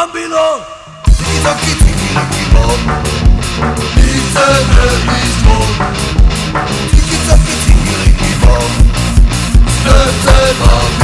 and below. a Kitty Kitty Bon, diese Welt ist bon. Dieser Kitty Kitty Bon, diese Welt